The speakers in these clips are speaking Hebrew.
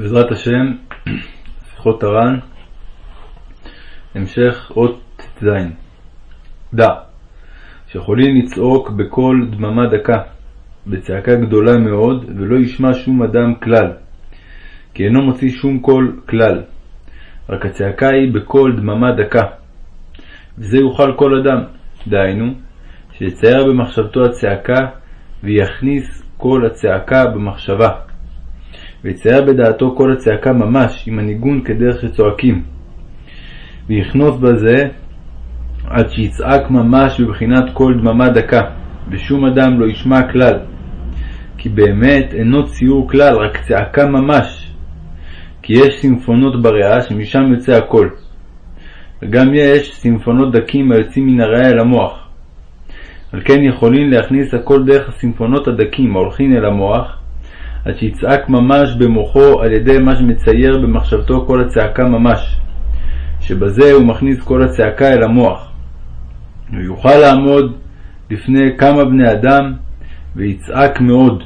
בעזרת השם, שיחות הר"ן, המשך אות ט"ז. דע, שיכולים לצעוק בקול דממה דקה, בצעקה גדולה מאוד, ולא ישמע שום אדם כלל, כי אינו מוציא שום קול כלל, רק הצעקה היא בקול דממה דקה. וזה יוכל כל אדם, דהיינו, שיצייר במחשבתו הצעקה, ויכניס קול הצעקה במחשבה. ויצייר בדעתו כל הצעקה ממש, עם הניגון כדרך שצועקים. ויכנוס בזה עד שיצעק ממש בבחינת קול דממה דקה, ושום אדם לא ישמע כלל. כי באמת אינו ציור כלל, רק צעקה ממש. כי יש סימפונות בריאה שמשם יוצא הקול. וגם יש סימפונות דקים היוצאים מן הריאה אל המוח. על כן יכולים להכניס הכל דרך הסימפונות הדקים ההולכים אל המוח, עד שיצעק ממש במוחו על ידי מה שמצייר במחשבתו כל הצעקה ממש, שבזה הוא מכניס כל הצעקה אל המוח. הוא יוכל לעמוד לפני כמה בני אדם ויצעק מאוד,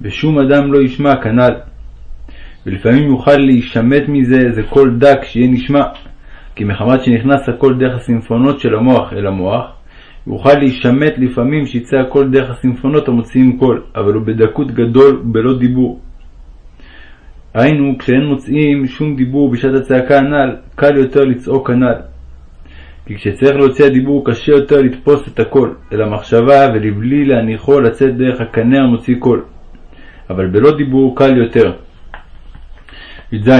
ושום אדם לא ישמע כנ"ל. ולפעמים יוכל להישמט מזה איזה קול דק שיהיה נשמע, כי מחמת שנכנס הקול דרך הסימפונות של המוח אל המוח, יוכל להישמט לפעמים שיצא הקול דרך הסימפונות המוציאים קול, אבל הוא בדקות גדול ובלא דיבור. היינו, כשאין מוצאים שום דיבור בשעת הצעקה הנ"ל, קל יותר לצעוק הנ"ל. כי כשצריך להוציא הדיבור קשה יותר לתפוס את הקול, אל המחשבה ולבלי להניחו לצאת דרך הקנה המוציא קול. אבל בלא דיבור קל יותר. י"ז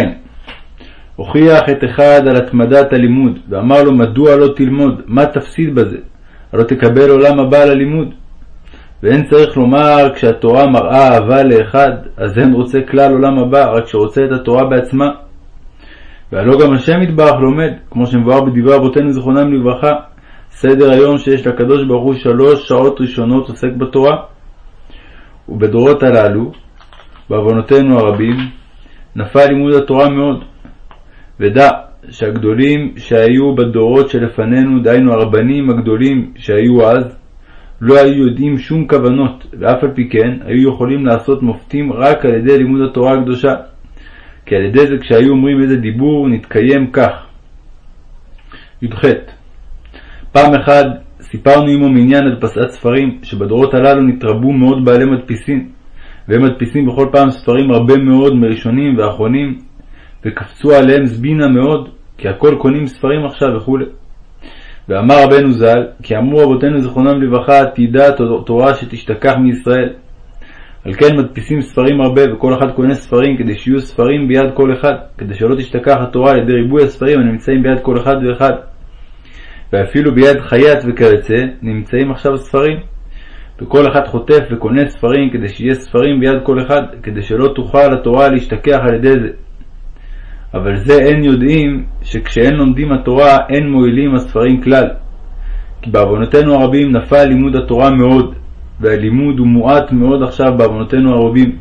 הוכיח את אחד על התמדת הלימוד, ואמר לו מדוע לא תלמוד, מה תפסיד בזה? הלא תקבל עולם הבא על הלימוד. ואין צריך לומר כשהתורה מראה אהבה לאחד, אז אין רוצה כלל עולם הבא, רק שרוצה את התורה בעצמה. והלא גם השם יתברך לומד, כמו שמבואר בדברי אבותינו זיכרונם לברכה, סדר היום שיש לקדוש ברוך הוא שלוש שעות ראשונות עוסק בתורה. ובדורות הללו, בעוונותינו הרבים, נפל לימוד התורה מאוד. ודע שהגדולים שהיו בדורות שלפנינו, דהיינו הרבנים הגדולים שהיו אז, לא היו יודעים שום כוונות, ואף על פי כן היו יכולים לעשות מופתים רק על ידי לימוד התורה הקדושה. כי על ידי זה כשהיו אומרים איזה דיבור, נתקיים כך. י"ח פעם אחת סיפרנו עמו מעניין הדפסת ספרים, שבדורות הללו נתרבו מאוד בעלי מדפיסים, והם מדפיסים בכל פעם ספרים הרבה מאוד מראשונים ואחרונים, וקפצו עליהם זבינה מאוד, כי הכל קונים ספרים עכשיו וכו'. ואמר רבנו ז"ל, כי אמרו רבותינו זיכרונם לברכה, תדע תורה שתשתכח מישראל. על כן מדפיסים ספרים הרבה, וכל אחד קונה ספרים כדי שיהיו ספרים ביד כל אחד, כדי שלא תשתכח התורה על ידי ריבוי הספרים הנמצאים ביד כל אחד ואחד. ואפילו ביד חייט וכיוצא נמצאים עכשיו ספרים. וכל אחד חוטף וקונה ספרים כדי שיהיה ספרים ביד כל אחד, כדי שלא תוכל התורה להשתכח על ידי זה. אבל זה אין יודעים שכשאין לומדים התורה אין מועילים הספרים כלל. כי בעוונותינו הרבים נפל לימוד התורה מאוד, והלימוד הוא מועט מאוד עכשיו בעוונותינו הרבים.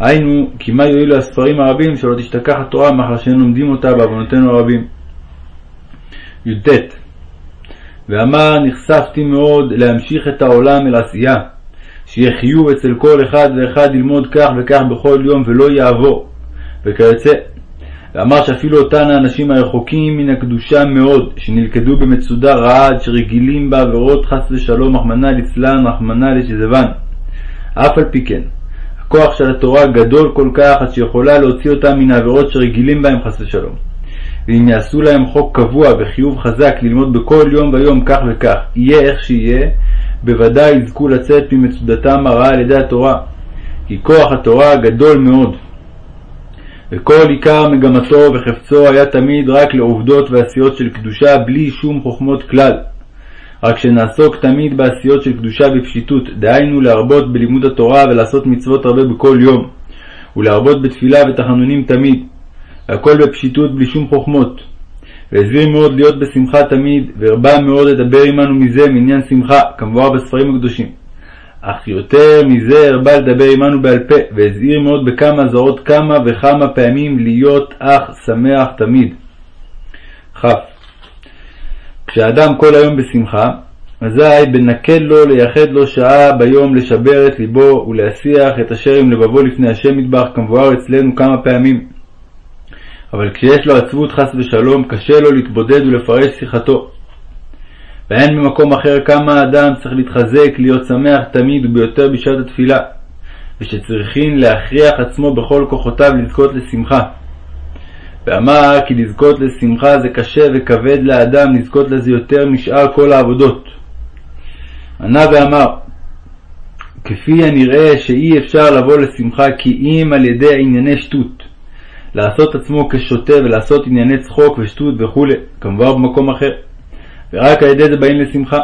היינו, כי מה יועילו הספרים הרבים שלא תשתכח התורה מאחר שאין לומדים אותה בעוונותינו הרבים. י"ט ואמר נחשפתי מאוד להמשיך את העולם אל עשייה, שיהיה חיוב אצל כל אחד ואחד ללמוד כך וכך בכל יום ולא יעבור, וכיוצא ואמר שאפילו אותן האנשים הרחוקים מן הקדושה מאוד, שנלכדו במצודה רעה עד שרגילים בעבירות חס ושלום, רחמנא ליצלן, רחמנא לשזבן. אף על פי כן, הכוח של התורה גדול כל כך, עד שיכולה להוציא אותם מן העבירות שרגילים בהם חס ושלום. ואם יעשו להם חוק קבוע וחיוב חזק ללמוד בכל יום ויום כך וכך, יהיה איך שיהיה, בוודאי יזכו לצאת ממצודתם הרעה על ידי התורה. כי כוח התורה גדול מאוד. וכל עיקר מגמתו וחפצו היה תמיד רק לעובדות ועשיות של קדושה בלי שום חוכמות כלל. רק שנעסוק תמיד בעשיות של קדושה בפשיטות, דהיינו להרבות בלימוד התורה ולעשות מצוות הרבה בכל יום, ולהרבות בתפילה ותחנונים תמיד, והכל בפשיטות בלי שום חוכמות. והזהיר מאוד להיות בשמחה תמיד, והרבה מאוד לדבר עמנו מזה מעניין שמחה, כמבואר בספרים הקדושים. אך יותר מזה הרבה לדבר עמנו בעל פה, והזהיר מאוד בכמה אזהרות כמה וכמה פעמים להיות אך שמח תמיד. כ. כשאדם כל היום בשמחה, אזי בנקל לו לייחד לו שעה ביום לשבר את ליבו ולהסיח את אשר עם לבבו לפני השם מטבח כמבואר אצלנו כמה פעמים. אבל כשיש לו עצבות חס ושלום, קשה לו להתבודד ולפרש שיחתו. ואין במקום אחר כמה האדם צריך להתחזק, להיות שמח תמיד וביותר בשעת התפילה, ושצריכין להכריח עצמו בכל כוחותיו לזכות לשמחה. ואמר כי לזכות לשמחה זה קשה וכבד לאדם לזכות לזה יותר משאר כל העבודות. ענה ואמר כפי הנראה שאי אפשר לבוא לשמחה כי אם על ידי ענייני שטות, לעשות עצמו כשוטה ולעשות ענייני צחוק ושטות וכו', כמובן במקום אחר. ורק על ידי זה באים לשמחה.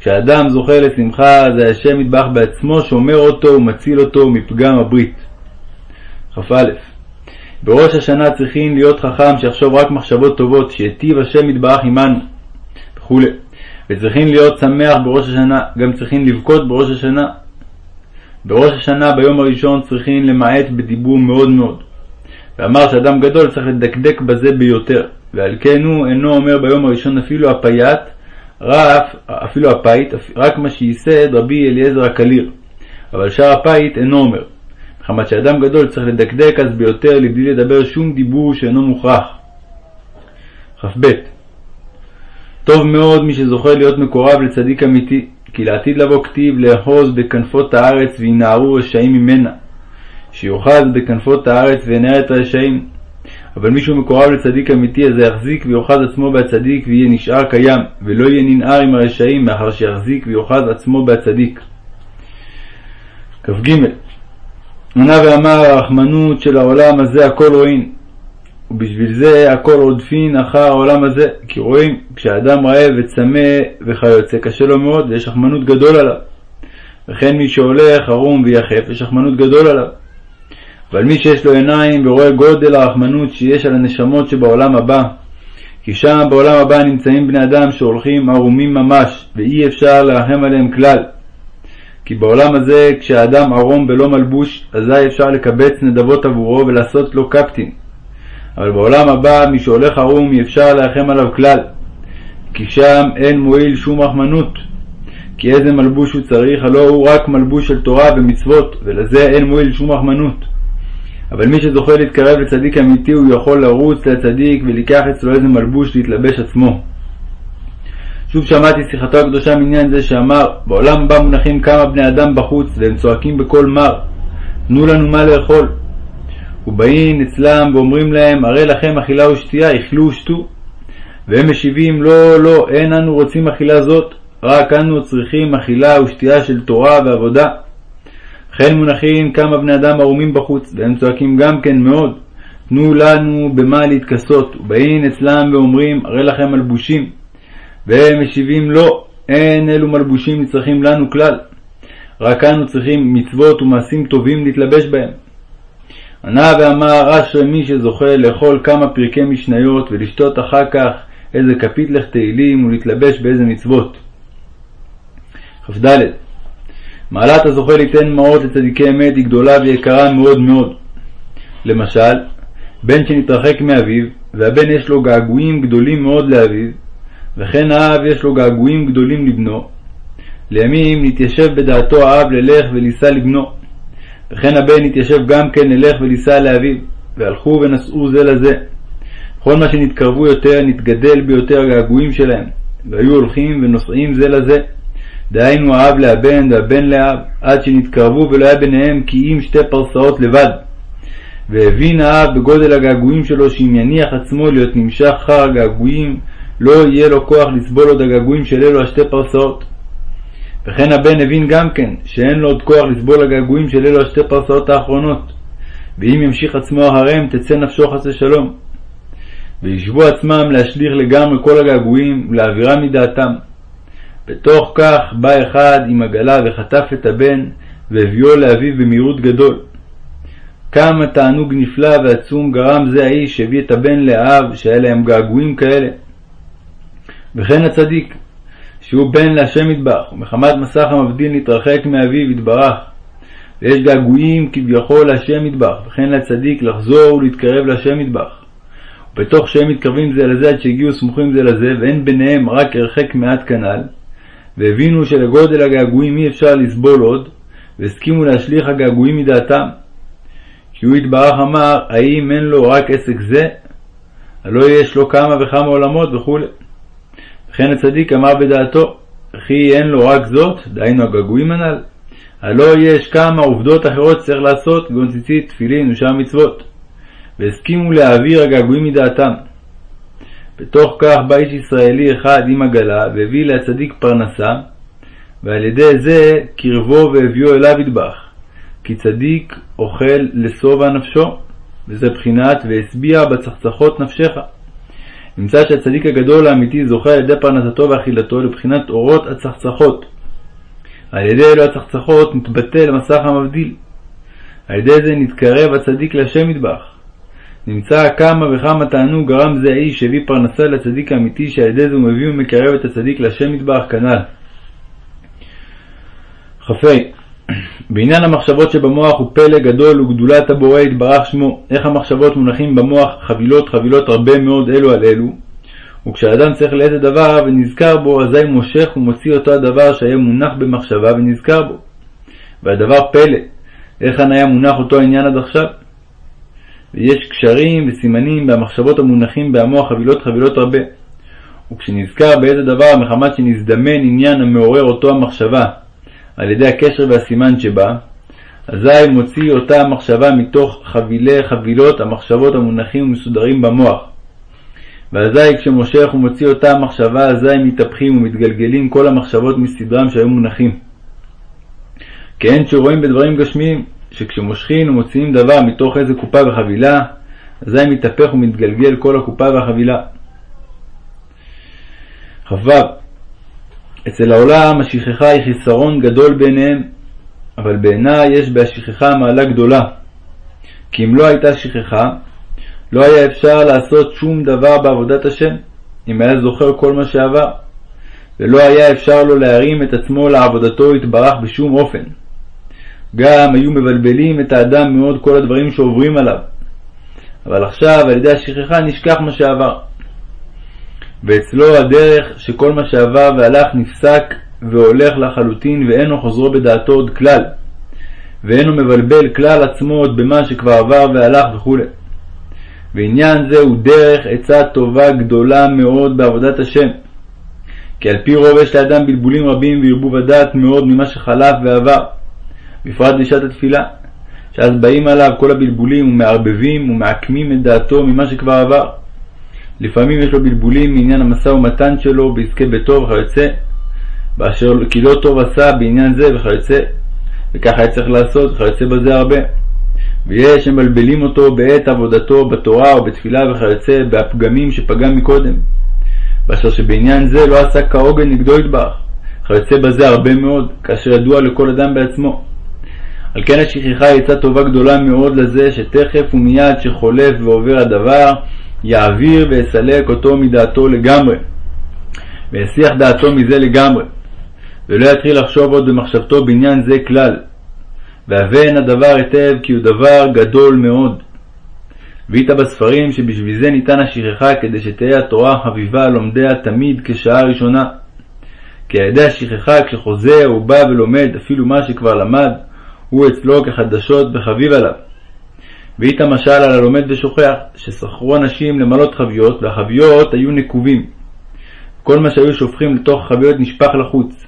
כשאדם זוכה לשמחה, זה השם יתברך בעצמו שומר אותו ומציל אותו מפגם הברית. כ"א בראש השנה צריכים להיות חכם שיחשוב רק מחשבות טובות, שיטיב השם יתברך עמנו, וכו'. וצריכים להיות שמח בראש השנה, גם צריכים לבכות בראש השנה. בראש השנה ביום הראשון צריכים למעט בדיבור מאוד מאוד. ואמר שאדם גדול צריך לדקדק בזה ביותר, ועל כן הוא אינו אומר ביום הראשון אפילו הפייט, רף, אפילו הפייט, רק מה שייסד רבי אליעזר הקליר, אבל שאר הפייט אינו אומר. מחמת שאדם גדול צריך לדקדק אז ביותר לבלי לדבר שום דיבור שאינו מוכרח. כ"ב טוב מאוד מי שזוכה להיות מקורב לצדיק אמיתי, כי לעתיד לבוא כתיב לאחוז בכנפות הארץ וינערו רשעים ממנה, שיאחז בכנפות הארץ וינער את הרשעים. אבל מי שהוא מקורב לצדיק אמיתי, אז יחזיק ויאחז עצמו בהצדיק ויהיה נשאר קיים, ולא יהיה ננער עם הרשעים, מאחר שיחזיק ויאחז עצמו בהצדיק. כ"ג ענה ואמר הרחמנות של העולם הזה הכל רואים, ובשביל זה הכל עודפין אחר העולם הזה, כי רואים, כשאדם רעב וצמא וכיוצא קשה לו מאוד ויש רחמנות גדול עליו. וכן מי שהולך ערום ויחף, יש רחמנות גדול עליו. אבל מי שיש לו עיניים ורואה גודל הרחמנות שיש על הנשמות שבעולם הבא, כי שם בעולם הבא נמצאים בני אדם שהולכים ערומים ממש, ואי אפשר לרחם עליהם כלל. כי בעולם הזה, כשהאדם ערום בלא מלבוש, אזי אפשר לקבץ נדבות עבורו ולעשות לו קפטין. אבל בעולם הבא, מי שהולך ערום, אי אפשר לרחם עליו כלל. כי שם אין מועיל שום רחמנות. כי איזה מלבוש הוא צריך, הלא הוא רק מלבוש של תורה ומצוות, ולזה אין מועיל שום רחמנות. אבל מי שזוכה להתקרב לצדיק אמיתי, הוא יכול לרוץ לצדיק ולקח אצלו איזה מלבוש להתלבש עצמו. שוב שמעתי שיחתו הקדושה מעניין זה שאמר, בעולם הבא מונחים כמה בני אדם בחוץ, והם צועקים בקול מר, תנו לנו מה לאכול. ובאים אצלם ואומרים להם, הרי לכם אכילה ושתייה, אכלו ושתו. והם משיבים, לא, לא, אין אנו רוצים אכילה זאת, רק אנו צריכים אכילה ושתייה של תורה ועבודה. וכן מונחים כמה בני אדם ערומים בחוץ, והם צועקים גם כן מאוד, תנו לנו במה להתכסות, ובאים אצלם ואומרים, הרי לכם מלבושים. והם משיבים לא, אין אלו מלבושים נצרכים לנו כלל, רק אנו צריכים מצוות ומעשים טובים להתלבש בהם. ענה ואמר אשרי מי שזוכה לאכול כמה פרקי משניות ולשתות אחר כך איזה כפית לך תהילים ולהתלבש באיזה מצוות. כ"ד מעלת הזוכה ליתן מעות לצדיקי אמת היא גדולה ויקרה מאוד מאוד. למשל, בן שנתרחק מאביו, והבן יש לו געגועים גדולים מאוד לאביו, וכן האב יש לו געגועים גדולים לבנו. לימים נתיישב בדעתו האב ללך ולישא לבנו, וכן הבן נתיישב גם כן ללך ולישא לאביו, והלכו ונשאו זה לזה. כל מה שנתקרבו יותר, נתגדל ביותר הגעגועים שלהם, והיו הולכים ונוסעים זה לזה. דהיינו האב להבן והבן לאב, עד שנתקרבו ולא היה ביניהם כי אם שתי פרסאות לבד. והבין האב בגודל הגעגועים שלו שאם יניח עצמו להיות נמשך אחר הגעגועים, לא יהיה לו כוח לסבול עוד הגעגועים של אלו השתי פרסאות. וכן הבן הבין גם כן שאין לו עוד כוח לסבול הגעגועים של אלו השתי פרסאות האחרונות, ואם ימשיך עצמו אחריהם תצא נפשו חס ושלום. וישבו עצמם להשליך לגמרי כל הגעגועים ולהעבירם מדעתם. בתוך כך בא אחד עם עגלה וחטף את הבן והביאו לאביו במהירות גדול. כמה תענוג נפלא ועצום גרם זה האיש שהביא את הבן לאב שהיה להם געגועים כאלה. וכן הצדיק, שהוא בן להשם יתברך, ומחמת מסך המבדיל נתרחק מאביו יתברך, ויש געגועים כביכול להשם יתברך, וכן לצדיק לחזור ולהתקרב להשם יתברך. ובתוך שהם מתקרבים זה לזה עד שהגיעו סמוכים זה לזה, ואין ביניהם רק הרחק מעט כנ"ל, והבינו שלגודל הגעגועים אי אפשר לסבול עוד, והסכימו להשליך הגעגועים מדעתם. כי הוא יתברך אמר, האם אין לו רק עסק זה? הלא יש לו כמה וכמה עולמות וכו'. וכן הצדיק אמר בדעתו, וכי אין לו רק זאת, דהיינו הגעגועים הנ"ל, הלא יש כמה עובדות אחרות שצריך לעשות, כגון ציצית, תפילין ושאר מצוות. והסכימו להעביר הגעגועים מדעתם. בתוך כך בא איש ישראלי אחד עם עגלה, והביא לצדיק פרנסה, ועל ידי זה קרבו והביאו אליו ידבח. כי צדיק אוכל לשובע נפשו, וזה בחינת והשביע בצחצחות נפשך. נמצא שהצדיק הגדול האמיתי זוכה על ידי פרנסתו ואכילתו לבחינת אורות הצחצחות. על ידי אלו הצחצחות מתבטל מסך המבדיל. על ידי זה נתקרב הצדיק לשם מטבח. נמצא כמה וכמה תענוג גרם זה האיש שהביא פרנסה לצדיק האמיתי שעל ידי זה הוא מביא ומקרב את הצדיק לשם מטבח כנ"ל. כ"ה בעניין המחשבות שבמוח הוא פלא גדול וגדולת הבורא יתברך שמו, איך המחשבות מונחים במוח חבילות חבילות הרבה מאוד אלו על אלו, וכשאדם צריך לאיזה דבר ונזכר בו, אזי מושך ומוציא אותו הדבר שהיה מונח במחשבה ונזכר בו. והדבר פלא, היכן היה מונח אותו העניין עד עכשיו? ויש קשרים וסימנים במחשבות המונחים בהמוח חבילות חבילות הרבה. וכשנזכר באיזה דבר מחמת שנזדמן עניין המעורר אותו המחשבה על ידי הקשר והסימן שבה, אזי מוציא אותה המחשבה מתוך חבילי חבילות המחשבות המונחים ומסודרים במוח. ואזי כשמושך ומוציא אותה המחשבה, אזי מתהפכים ומתגלגלים כל המחשבות מסדרם שהיו מונחים. כן שרואים בדברים גשמיים, שכשמושכים ומוציאים דבר מתוך איזה קופה וחבילה, אזי מתהפך ומתגלגל כל הקופה והחבילה. כ"ו אצל העולם השכחה היא חיסרון גדול בעיניהם, אבל בעיניי יש בהשכחה מעלה גדולה. כי אם לא הייתה שכחה, לא היה אפשר לעשות שום דבר בעבודת השם, אם היה זוכר כל מה שעבר, ולא היה אפשר לו להרים את עצמו לעבודתו יתברך בשום אופן. גם היו מבלבלים את האדם מאוד כל הדברים שעוברים עליו. אבל עכשיו על ידי השכחה נשכח מה שעבר. ואצלו הדרך שכל מה שעבר והלך נפסק והולך לחלוטין ואינו חוזרו בדעתו עוד כלל, ואינו מבלבל כלל עצמו עוד במה שכבר עבר והלך וכו'. ועניין זה הוא דרך עצה טובה גדולה מאוד בעבודת השם. כי על פי רוב יש לאדם בלבולים רבים וערבוב הדעת מאוד ממה שחלף ועבר. בפרט בשעת התפילה, שאז באים עליו כל הבלבולים ומערבבים ומעקמים את דעתו ממה שכבר עבר. לפעמים יש לו בלבולים מעניין המשא ומתן שלו בעסקי ביתו וכיוצא, באשר כי לא טוב עשה בעניין זה וכיוצא, וככה היה צריך לעשות וכיוצא בזה הרבה. ויש שמבלבלים אותו בעת עבודתו בתורה או בתפילה וכיוצא בהפגמים שפגם מקודם, ואשר שבעניין זה לא עשה כהוגן נגדו יתברך, וכיוצא בזה הרבה מאוד, כאשר ידוע לכל אדם בעצמו. על כן השכחה היא עצה טובה גדולה מאוד לזה שתכף ומיד שחולף ועובר הדבר, יעביר ויסלק אותו מדעתו לגמרי, ויסיח דעתו מזה לגמרי, ולא יתחיל לחשוב עוד במחשבתו בעניין זה כלל. והבן הדבר היטב כי הוא דבר גדול מאוד. ואית בספרים שבשביל זה ניתן השכחה כדי שתהא התורה חביבה לומדיה תמיד כשעה ראשונה. כי על ידי השכחה כשחוזר הוא בא ולומד אפילו מה שכבר למד, הוא אצלו כחדשות וחביב עליו. ואית משל על הלומד ושוכח, ששכרו אנשים למלות חביות, והחביות היו נקובים. כל מה שהיו שופכים לתוך החביות נשפך לחוץ.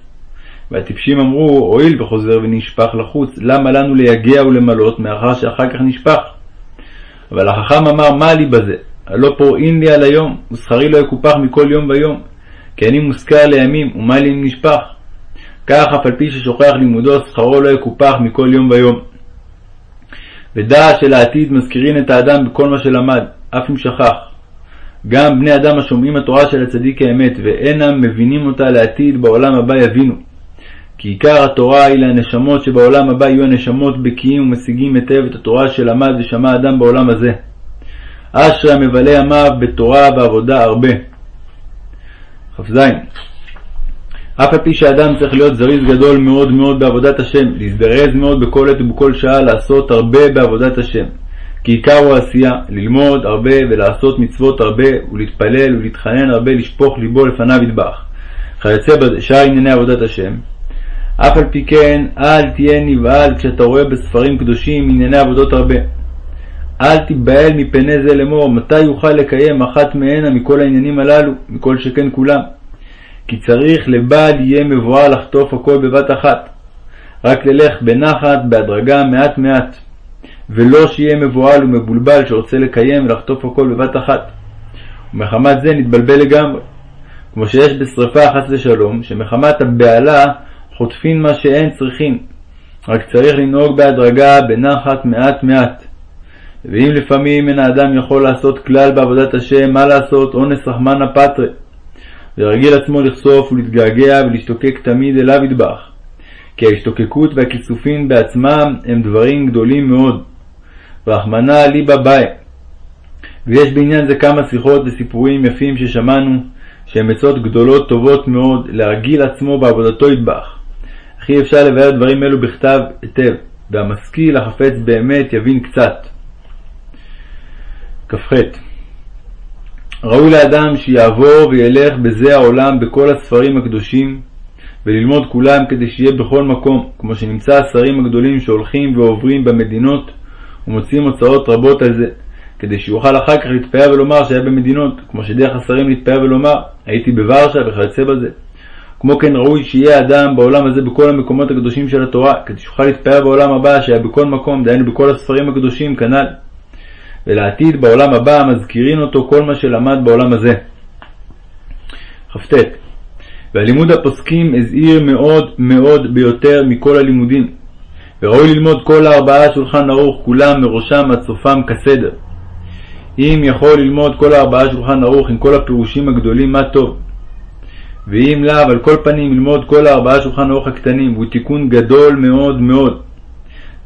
והטיפשים אמרו, הואיל וחוזר ונשפך לחוץ, למה לנו ליגע ולמלות, מאחר שאחר כך נשפך? אבל החכם אמר, מה לי בזה? הלא פורעין לי על היום, ושכרי לא יקופח מכל יום ויום, כי אני מושכר לימים, ומה לי אם נשפך? כך אף על פי ששוכח לימודו, שכרו לא יקופח מכל יום ויום. ודעת של העתיד מזכירין את האדם בכל מה שלמד, אף אם שכח. גם בני אדם השומעים התורה של הצדיק האמת, ואינם מבינים אותה לעתיד בעולם הבא יבינו. כי עיקר התורה היא לנשמות שבעולם הבא יהיו הנשמות בקיאים ומשיגים היטב את התורה שלמד ושמע אדם בעולם הזה. אשרי המבלה ימיו בתורה ועבודה הרבה. כ"ז אף על פי שאדם צריך להיות זריז גדול מאוד מאוד בעבודת השם, להזדרז מאוד בכל עת ובכל שעה לעשות הרבה בעבודת השם. כי עיקר הוא עשייה, ללמוד הרבה ולעשות מצוות הרבה, ולהתפלל ולהתחנן הרבה לשפוך ליבו לפניו ידבח. וכיוצא בשאר ענייני עבודת השם. אף על פי כן, אל תהיה נבהל כשאתה רואה בספרים קדושים ענייני עבודות הרבה. אל תיבהל מפני זה לאמור, מתי יוכל לקיים אחת מהנה מכל העניינים הללו, מכל שכן כולם. כי צריך לבעל יהיה מבואר לחטוף הכל בבת אחת. רק ללך בנחת, בהדרגה, מעט מעט. ולא שיהיה מבוהל ומבולבל שרוצה לקיים ולחטוף הכל בבת אחת. ומחמת זה נתבלבל לגמרי. כמו שיש בשרפה חס ושלום, שמחמת הבהלה חוטפין מה שאין צריכין. רק צריך לנהוג בהדרגה, בנחת, מעט מעט. ואם לפעמים אין האדם יכול לעשות כלל בעבודת השם, מה לעשות? אונס רחמנא פטרי. ורגיל עצמו לחשוף ולהתגעגע ולהשתוקק תמיד אליו ידבח. כי ההשתוקקות והכיסופים בעצמם הם דברים גדולים מאוד. רחמנא ליבא באי. ויש בעניין זה כמה שיחות וסיפורים יפים ששמענו, שהם עצות גדולות טובות מאוד להרגיל עצמו בעבודתו ידבח. אך אי אפשר לבאר דברים אלו בכתב היטב, והמשכיל החפץ באמת יבין קצת. כ"ח ראוי לאדם שיעבור וילך בזה העולם בכל הספרים הקדושים, וללמוד כולם כדי שיהיה בכל מקום, כמו שנמצא השרים הגדולים שהולכים ועוברים במדינות ומוציאים הוצאות רבות על זה, כדי שיוכל אחר כך להתפאר ולומר שהיה במדינות, כמו שדרך השרים להתפאר ולומר, הייתי בוורשה וכיוצא בזה. כמו כן ראוי שיהיה אדם בעולם הזה בכל המקומות הקדושים של התורה, כדי שיוכל להתפאר בעולם הבא שהיה בכל מקום, דהיינו בכל הספרים הקדושים כנ"ל. ולעתיד בעולם הבא מזכירין אותו כל מה שלמד בעולם הזה. כ"ט והלימוד הפוסקים הזהיר מאוד מאוד ביותר מכל הלימודים, וראוי ללמוד כל הארבעה שולחן ערוך כולם מראשם עד סופם כסדר. אם יכול ללמוד כל הארבעה שולחן ערוך עם כל הפירושים הגדולים, מה טוב. ואם לאו, על כל פנים ללמוד כל הארבעה שולחן ערוך הקטנים, והוא תיקון גדול מאוד מאוד.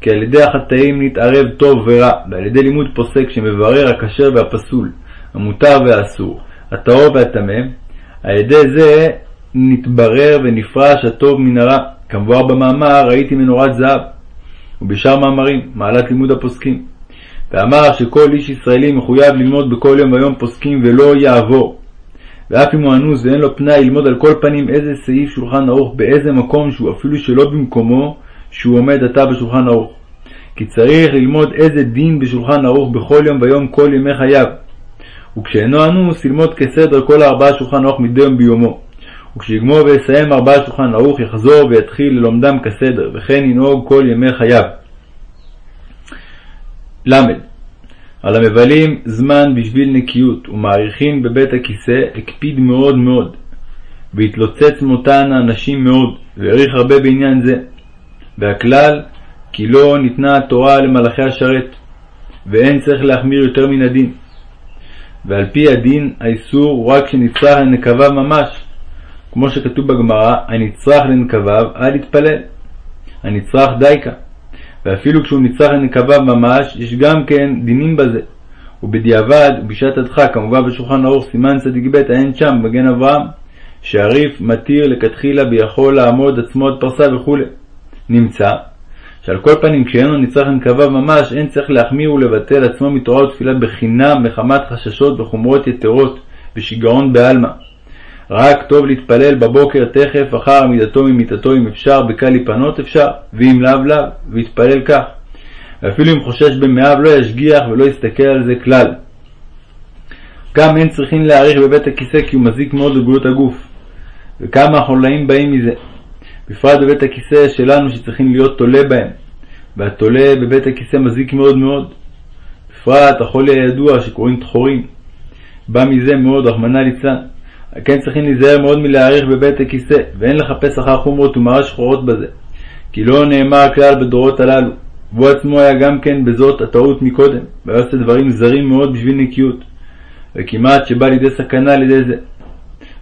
כי על ידי החטאים נתערב טוב ורע, ועל ידי לימוד פוסק שמברר הכשר והפסול, המותר והאסור, הטהור והטמא, על ידי זה נתברר ונפרש הטוב מן הרע, כמבואר במאמר ראיתי מנורת זהב, ובשאר מאמרים, מעלת לימוד הפוסקים. ואמר שכל איש ישראלי מחויב ללמוד בכל יום ויום פוסקים ולא יעבור. ואף אם הוא אנוס ואין לו פנאי ללמוד על כל פנים איזה סעיף שולחן ערוך באיזה מקום שהוא אפילו שלא במקומו, שהוא עומד עתה בשולחן ערוך. כי צריך ללמוד איזה דין בשולחן ערוך בכל יום ויום כל ימי חייו. וכשאינו אנוס, ללמוד כסדר כל ארבעה שולחן ערוך מדי יום ביומו. וכשיגמור ויסיים ארבעה שולחן ערוך, יחזור ויתחיל ללומדם כסדר, וכן ינהוג כל ימי חייו. ל. על המבלים זמן בשביל נקיות ומעריכין בבית הכיסא הקפיד מאוד מאוד, והתלוצץ מותן האנשים מאוד, והעריך הרבה בעניין זה. והכלל, כי לא ניתנה התורה למלאכי השרת, ואין צריך להחמיר יותר מן הדין. ועל פי הדין האיסור הוא רק כשנצרך לנקביו ממש, כמו שכתוב בגמרא, הנצרך לנקביו אל יתפלל, הנצרך דייקה. ואפילו כשהוא נצרך לנקביו ממש, יש גם כן דינים בזה. ובדיעבד, ובשעת הדחק, כמובן בשולחן ערוך סימן צדיק ב' העין שם, מגן אברהם, שהריף מתיר לכתחילה ביכול לעמוד עצמו עד פרסה וכו'. נמצא שעל כל פנים כשאינו נצרך לנקביו ממש, אין צריך להחמיר ולבטל עצמו מתורה ותפילה בחינם מחמת חששות וחומרות יתרות ושיגעון בעלמא. רק טוב להתפלל בבוקר תכף אחר עמידתו ממיתתו אם אפשר, בקל להיפנות אפשר, ואם לאו לאו, ויתפלל כך. ואפילו אם חושש במאיו לא ישגיח ולא יסתכל על זה כלל. גם אין צריכים להעריך בבית הכיסא כי הוא מזיק מאוד לבריאות הגוף. וכמה חולאים באים מזה. בפרט בבית הכיסא שלנו שצריכים להיות תולה בהם. והתולה בבית הכיסא מזיק מאוד מאוד. בפרט החולי הידוע שקוראים טחורים. בא מזה מאוד, רחמנא ליצלן. כן צריכים להיזהר מאוד מלהעריך בבית הכיסא, ואין לחפש אחר חומרות ומראה שחורות בזה, כי לא נאמר כלל בדורות הללו, והוא עצמו היה גם כן בזאת הטעות מקודם, והיה עושה דברים זרים מאוד בשביל נקיות, וכמעט שבא לידי סכנה על ידי זה.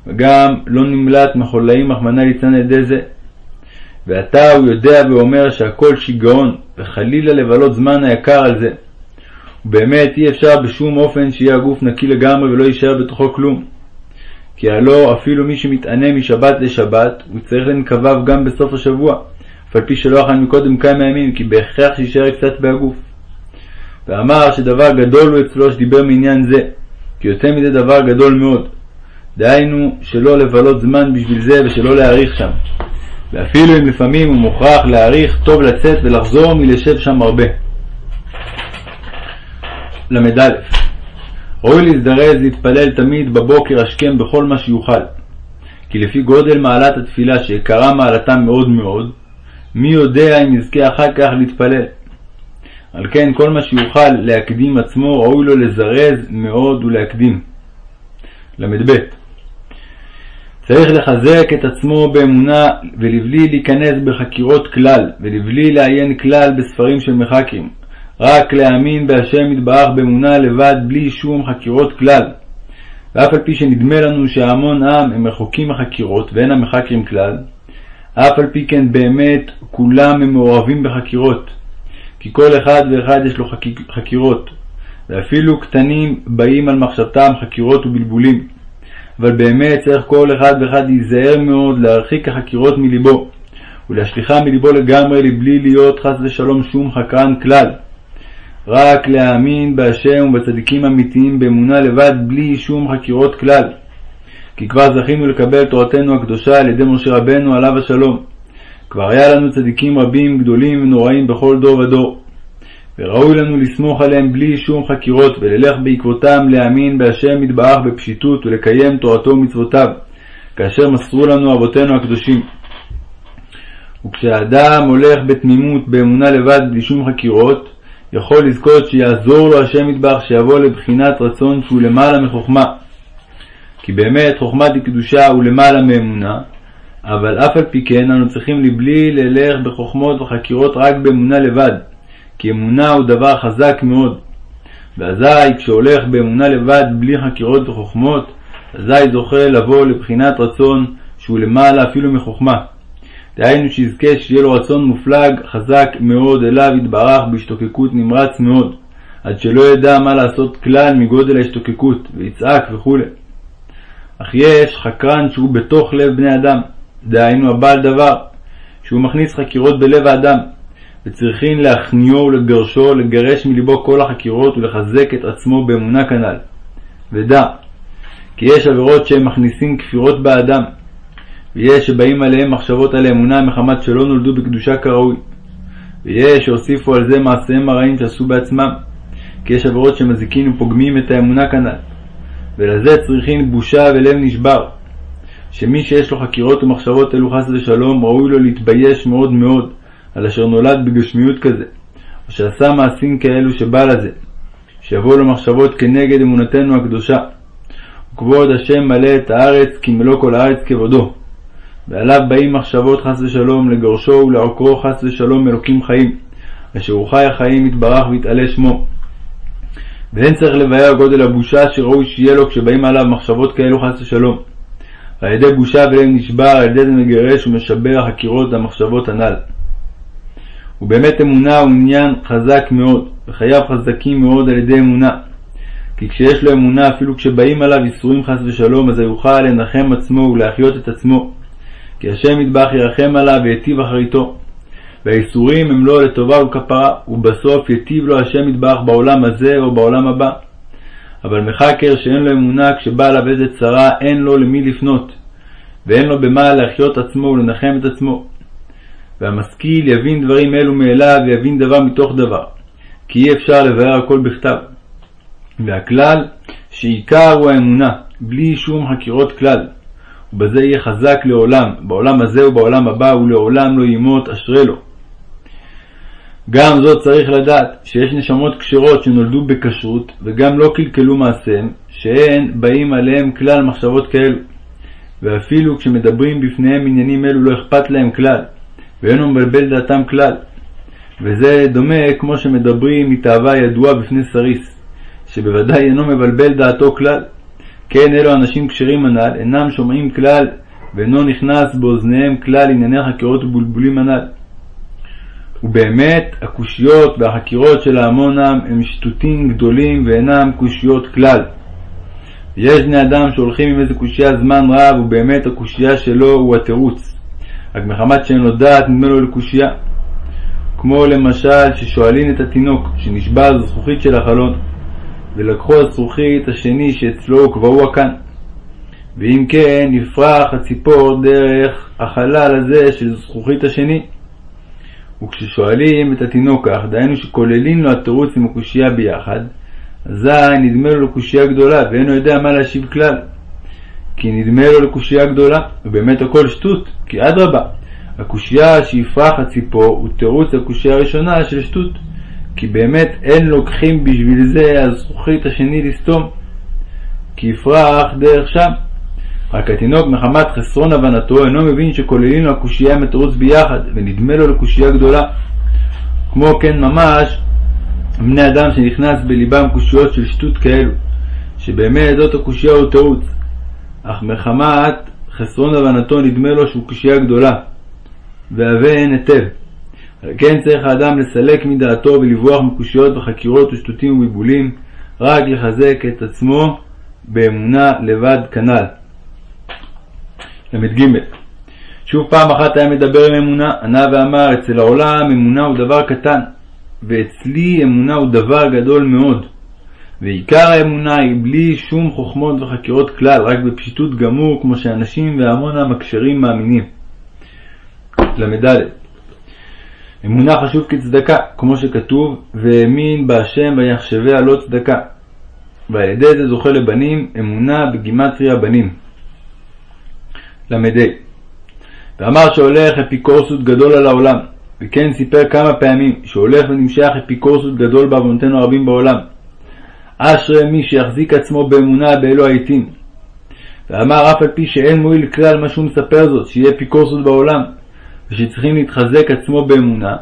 וגם לא נמלט מחולאים רחמנא ליצלן על ידי זה. ועתה הוא יודע ואומר שהכל שיגעון, וחלילה לבלות זמן היקר על זה. ובאמת אי אפשר בשום אופן שיהיה הגוף נקי לגמרי ולא יישאר בתוכו כלום. כי הלא אפילו מי שמתענה משבת לשבת, הוא צריך לנקביו גם בסוף השבוע, אף על פי שלא אכל מקודם כמה ימים, כי בהכרח שישאר קצת בהגוף. ואמר שדבר גדול הוא אצלו שדיבר מעניין זה, כי יוצא מזה דבר גדול מאוד. דהיינו שלא לבלות זמן בשביל זה ושלא להאריך שם. ואפילו אם לפעמים הוא מוכרח להאריך, טוב לצאת ולחזור מלשב שם הרבה. ל"א ראוי להזדרז להתפלל תמיד בבוקר השכם בכל מה שיוכל. כי לפי גודל מעלת התפילה שיקרה מעלתה מאוד מאוד, מי יודע אם יזכה אחר כך להתפלל. על כן כל מה שיוכל להקדים עצמו ראוי לו לזרז מאוד ולהקדים. ל"ב צריך לחזק את עצמו באמונה ולבלי להיכנס בחקירות כלל ולבלי לעיין כלל בספרים של מחקרים רק להאמין בהשם יתברך באמונה לבד בלי שום חקירות כלל. ואף על פי שנדמה לנו שהמון עם הם רחוקים מחקירות ואין המחקרים כלל אף על פי כן באמת כולם הם מעורבים בחקירות. כי כל אחד ואחד יש לו חקירות ואפילו קטנים באים על מחשבתם חקירות ובלבולים אבל באמת צריך כל אחד ואחד להיזהר מאוד להרחיק החקירות מליבו, ולהשליכה מליבו לגמרי לבלי להיות חס ושלום שום חקרן כלל. רק להאמין בהשם ובצדיקים אמיתיים באמונה לבד בלי שום חקירות כלל. כי כבר זכינו לקבל תורתנו הקדושה על ידי משה רבנו עליו השלום. כבר היה לנו צדיקים רבים גדולים ונוראים בכל דור ודור. וראוי לנו לסמוך עליהם בלי שום חקירות, וללך בעקבותם להאמין בהשם יתברך בפשיטות, ולקיים תורתו ומצוותיו, כאשר מסרו לנו אבותינו הקדושים. וכשאדם הולך בתמימות, באמונה לבד, בלי שום חקירות, יכול לזכות שיעזור לו השם יתברך שיבוא לבחינת רצון שהוא למעלה מחוכמה. כי באמת חוכמת קדושה הוא למעלה מאמונה, אבל אף על פי כן אנו צריכים לבלי ללך בחוכמות וחקירות רק באמונה לבד, כי אמונה הוא דבר חזק מאוד. ואזי כשהולך באמונה לבד בלי חקירות וחוכמות, אזי זוכה לבוא לבחינת רצון שהוא למעלה אפילו מחוכמה. דהיינו שיזכה שיהיה לו רצון מופלג חזק מאוד אליו יתברך בהשתוקקות נמרץ מאוד, עד שלא ידע מה לעשות כלל מגודל ההשתוקקות, ויצעק וכו'. אך יש חקרן שהוא בתוך לב בני אדם, דהיינו הבעל דבר, שהוא מכניס חקירות בלב האדם, וצריכין להכניעו ולגרשו, לגרש מלבו כל החקירות ולחזק את עצמו באמונה כנ"ל. ודע, כי יש עבירות שהם מכניסים כפירות באדם, ויש שבאים עליהם מחשבות על האמונה מחמת שלא נולדו בקדושה כראוי, ויש שהוסיפו על זה מעשיהם הרעים שעשו בעצמם, כי יש עבירות שמזיקין ופוגמים את האמונה כנ"ל, ולזה צריכין בושה ולב נשבר, שמי שיש לו חקירות ומחשבות אלו חס ושלום, ראוי לו להתבייש מאוד מאוד, על אשר נולד בגשמיות כזה, או שעשה מעשים כאלו שבא לזה, שיבואו לו מחשבות כנגד אמונתנו הקדושה. וכבוד השם מלא את הארץ כי מלוא כל הארץ כבודו. ועליו באים מחשבות חס ושלום לגרשו ולעוקרו חס ושלום אלוקים חיים, אשר הוא חי החיים יתברך ויתעלה שמו. ואין צריך לבאר גודל הבושה שראוי שיהיה לו כשבאים עליו מחשבות כאלו חס ושלום. ועל ידי בושה ולב נשבר, על ידי זה מגרש ומשבר החקירות והמחשבות הנ"ל. ובאמת אמונה הוא עניין חזק מאוד, וחייו חזקים מאוד על ידי אמונה. כי כשיש לו אמונה, אפילו כשבאים עליו איסורים חס ושלום, אז יוכל לנחם עצמו ולהחיות את עצמו. כי השם ידבח ירחם עליו ויטיב אחריתו. והאיסורים הם לו לטובה ולכפרה, ובסוף יטיב לו השם ידבח בעולם הזה או בעולם הבא. אבל מחקר שאין לו אמונה, כשבא עליו איזה צרה, אין לו למי לפנות, ואין לו במה להחיות עצמו ולנחם את עצמו. והמשכיל יבין דברים אלו מאליו ויבין דבר מתוך דבר, כי אי אפשר לבאר הכל בכתב. והכלל שעיקר הוא האמונה, בלי שום חקירות כלל, ובזה יהיה חזק לעולם, בעולם הזה ובעולם הבא, ולעולם לא ימות אשרי לו. גם זאת צריך לדעת, שיש נשמות כשרות שנולדו בכשרות, וגם לא קלקלו מעשיהם, שאין באים עליהם כלל מחשבות כאלו. ואפילו כשמדברים בפניהם עניינים אלו לא אכפת להם כלל, ואינו מבלבל דעתם כלל. וזה דומה כמו שמדברים מתאווה ידועה בפני סריס, שבוודאי אינו מבלבל דעתו כלל. כן אלו אנשים כשרים הנ"ל, אינם שומעים כלל, ואינו נכנס באוזניהם כלל ענייני חקירות ובולבולים הנ"ל. ובאמת, הקושיות והחקירות של ההמון עם הם שטותים גדולים ואינם קושיות כלל. יש בני אדם שהולכים עם איזה קושייה זמן רב, ובאמת הקושייה שלו הוא התירוץ. רק מחמת שאין לו דעת לו לקושייה. כמו למשל ששואלים את התינוק שנשבר הזכוכית של החלון, ולקחו הזכוכית השני שאצלו הוא הכאן. ואם כן, יפרח הציפור דרך החלל הזה של זכוכית השני. וכששואלים את התינוק כך, דהיינו שכוללים לו התירוץ עם הקושייה ביחד, אזי נדמה לו לקושייה גדולה, ואינו יודע מה להשיב כלל. כי נדמה לו לקושייה גדולה, ובאמת הכל שטות, כי אדרבה, הקושייה שיפרח הציפור הוא תירוץ לקושייה הראשונה של שטות, כי באמת אין לוקחים בשביל זה הזכוכית השני לסתום, כי יפרח דרך שם. רק התינוק מחמת חסרון הבנתו אינו מבין שכוללים לו הקושייה עם התירוץ ביחד, ונדמה לו לקושייה גדולה. כמו כן ממש בני אדם שנכנס בליבם קושיות של שטות כאלו, שבאמת זאת הקושייה הוא תירוץ, אך מחמת חסרון הבנתו נדמה לו שהוא קושייה גדולה, והבן היטב. על כן צריך האדם לסלק מדעתו ולברוח מקושיות וחקירות ושטותים ובלבולים, רק לחזק את עצמו באמונה לבד כנ"ל. ל"ג שוב פעם אחת היה מדבר עם אמונה, ענה ואמר, אצל העולם אמונה הוא דבר קטן, ואצלי אמונה הוא דבר גדול מאוד. ועיקר האמונה היא בלי שום חוכמות וחקירות כלל, רק בפשיטות גמור, כמו שאנשים והמון המקשרים מאמינים. ל"ד אמונה חשוב כצדקה, כמו שכתוב, והאמין בהשם ויחשביה לא צדקה. ועל ידי זה זוכה לבנים, אמונה בגימטריה בנים. ל"ה ואמר שהולך אפיקורסות גדול על העולם, וכן סיפר כמה פעמים שהולך ונמשך אפיקורסות גדול בעוונותינו הרבים בעולם. אשרי מי שיחזיק עצמו באמונה באלו העתים. ואמר אף על פי שאין מועיל כלל מה שהוא מספר זאת, שיהיה אפיקורסות בעולם, ושצריכים להתחזק עצמו באמונה,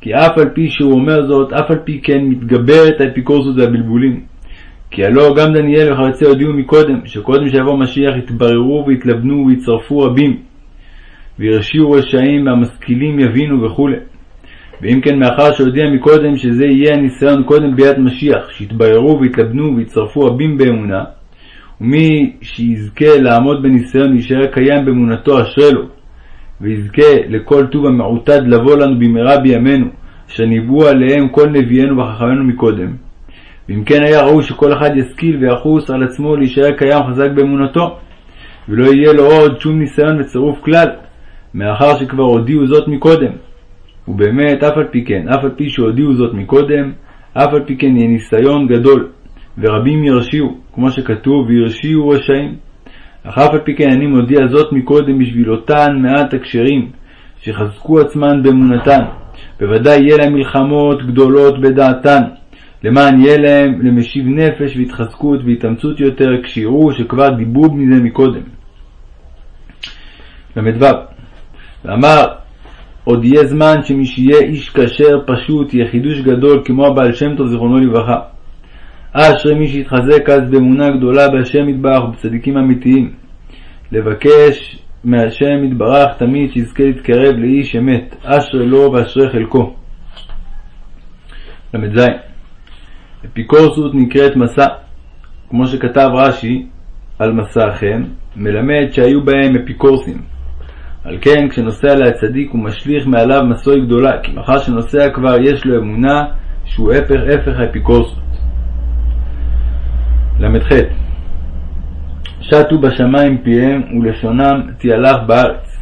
כי אף על פי שהוא אומר זאת, אף על פי כן מתגברת האפיקורסות והבלבולים. כי הלא גם דניאל וחרצי הודיעו מקודם, שקודם שיבוא משיח יתבררו ויתלבנו ויצרפו רבים, וירשיעו רשעים והמשכילים יבינו וכו'. ואם כן, מאחר שהודיע מקודם שזה יהיה הניסיון קודם ביאת משיח, שיתבררו ויתלבנו ויצרפו רבים באמונה, ומי שיזכה לעמוד בניסיון להישאר קיים באמונתו אשרי לו, ויזכה לכל טוב המעוטד לבוא לנו במהרה בימינו, אשר ניבאו עליהם כל נביאנו וחכמינו מקודם. ואם כן היה ראוי שכל אחד ישכיל ויחוס על עצמו להישאר קיים חזק באמונתו, ולא יהיה לו עוד שום ניסיון וצירוף כלל, מאחר שכבר הודיעו זאת מקודם. ובאמת, אף על פי כן, אף על פי שהודיעו זאת מקודם, אף על פי כן יהיה ניסיון גדול, ורבים ירשיעו, כמו שכתוב, וירשיעו רשעים. אך אף על פי כן אני מודיע זאת מקודם בשביל אותן מעט הקשרים, שחזקו עצמן באמונתן, בוודאי יהיה להם מלחמות גדולות בדעתן, למען יהיה להם למשיב נפש והתחזקות והתאמצות יותר, כשיראו שכבר דיברו מזה מקודם. ל"ו ואמר עוד יהיה זמן שמי שיהיה איש כשר פשוט יהיה חידוש גדול כמו הבעל שם טוב זיכרונו לברכה. אשרי מי שיתחזק אז באמונה גדולה בהשם יתברך ובצדיקים אמיתיים. לבקש מהשם יתברך תמיד שיזכה להתקרב לאיש אמת, אשרי לו ואשרי חלקו. ל"ז אפיקורסות נקראת מסע, כמו שכתב רש"י על מסעכם, מלמד שהיו בהם אפיקורסים. על כן, כשנוסע להצדיק הוא משליך מעליו מסוי גדולה, כי מאחר שנוסע כבר יש לו אמונה שהוא הפך הפך האפיקורסות. ל"ח שטו בשמיים פיהם ולשונם תיהלך בארץ.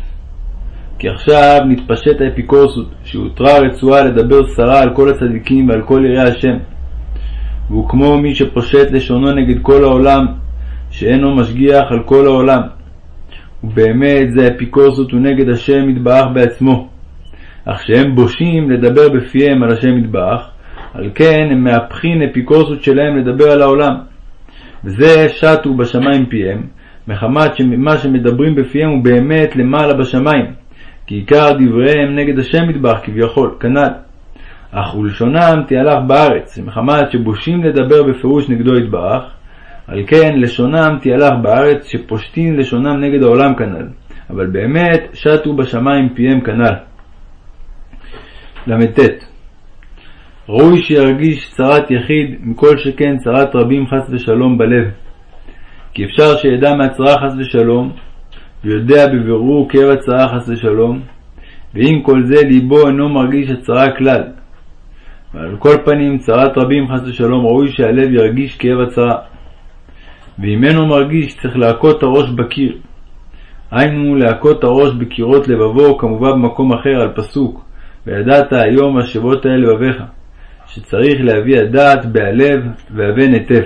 כי עכשיו מתפשט האפיקורסות, שהותרה רצועה לדבר סרה על כל הצדיקים ועל כל יראי השם. והוא כמו מי שפושט לשונו נגד כל העולם, שאינו משגיח על כל העולם. ובאמת זה אפיקורסות ונגד השם יתברך בעצמו. אך שהם בושים לדבר בפיהם על השם יתברך, על כן הם מהפכין אפיקורסות שלהם לדבר על העולם. וזה שטו בשמיים פיהם, מחמת שמה שמדברים בפיהם הוא באמת למעלה בשמיים, כי עיקר דבריהם נגד השם יתברך כביכול, כנ"ל. אך ולשונם תהלך בארץ, מחמת שבושים לדבר בפירוש נגדו יתברך, על כן לשונם תהלך בארץ, שפושטים לשונם נגד העולם כנ"ל, אבל באמת שטו בשמיים פיהם כנ"ל. ל"ט ראוי שירגיש צרת יחיד מכל שכן צרת רבים חס ושלום בלב. כי אפשר שידע מהצרה חס ושלום, ויודע בבירור כאב הצרה חס ושלום, ועם כל זה ליבו אינו מרגיש הצרה כלל. ועל כל פנים צרת רבים חס ושלום ראוי שהלב ירגיש כאב הצרה. ואם אינו מרגיש צריך להכות הראש בקיר. היינו להכות הראש בקירות לבבו, כמובן במקום אחר על פסוק, וידעת היום השבות האלה לבביך, שצריך להביא הדעת בהלב והבן היטב.